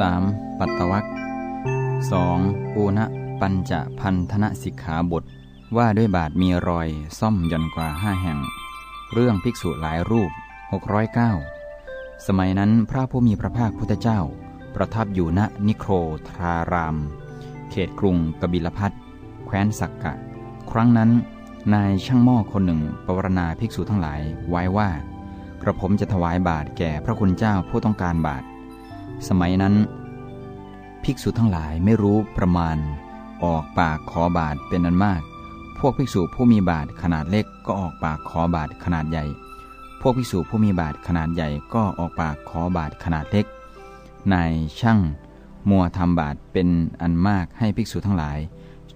3. ปัตตวัก 2. ปูณปัญจพันธนสิกขาบท ว่าด้วยบาทมีรอยซ่อมย่อนกว่าห้าแห่ง เรื่องภิกษุหลายรูป 609 สมัยนั้นพระผู้มีพระภาคพุทธเจ้า ประทับอยู่ณนิโครธาราม เขตกรุงกบิลพัทแคว้นสักกะ ครั้งนั้น นายช่างหม้อคนหนึ่งปวารณาภิกษุทั้งหลายไว้ว่า กระผมจะถวายบาทแก่พระคุณเจ้าผู้ต้องการบาท สมัยนั้น ภิกษุทั้งหลายไม่รู้ประมาณ ออกปากขอบาทเป็นอันมาก พวกภิกษุผู้มีบาทขนาดเล็กก็ออกปากขอบาทขนาดใหญ่ พวกภิกษุผู้มีบาทขนาดใหญ่ก็ออกปากขอบาทขนาดเล็ก นายช่างมัวทำบาทเป็นอันมากให้ภิกษุทั้งหลาย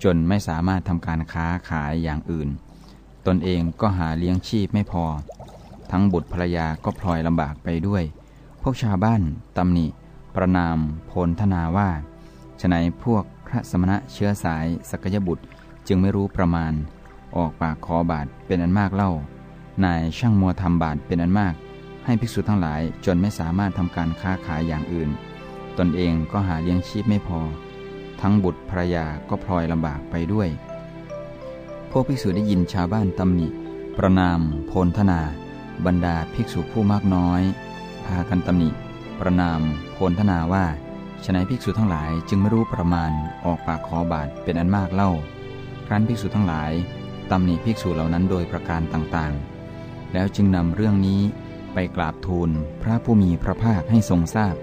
จนไม่สามารถทำการค้าขายอย่างอื่น ตนเองก็หาเลี้ยงชีพไม่พอ ทั้งบุตรภรรยาก็พลอยลำบากไปด้วย พวกชาวบ้านตำหนิ ประนามโพลธนาว่าฉนัยพวกพระสมณะเชื้อสายสกยบุตรจึงไม่รู้ประมาณ ออกปากขอบาทเป็นอันมากเล่า นายช่างมัวทำบาทเป็นอันมาก ให้ภิกษุทั้งหลายจนไม่สามารถทำการค้าขายอย่างอื่น ตนเองก็หาเลี้ยงชีพไม่พอ ทั้งบุตรภรรยาก็พลอยลำบากไปด้วย พวกภิกษุได้ยินชาวบ้านตำหนิ ประนาม โพลธนา บรรดาภิกษุผู้มากน้อย พากันตำหนิ ประนามโพลธนาว่าฉนัยภิกษุทั้งหลายจึงไม่รู้ประมาณออกปากขอบาทเป็นอันมากเล่า ครั้นภิกษุทั้งหลายตำหนิภิกษุเหล่านั้นโดยประการต่างๆ แล้วจึงนำเรื่องนี้ไปกราบทูลพระผู้มีพระภาคให้ทรงทราบ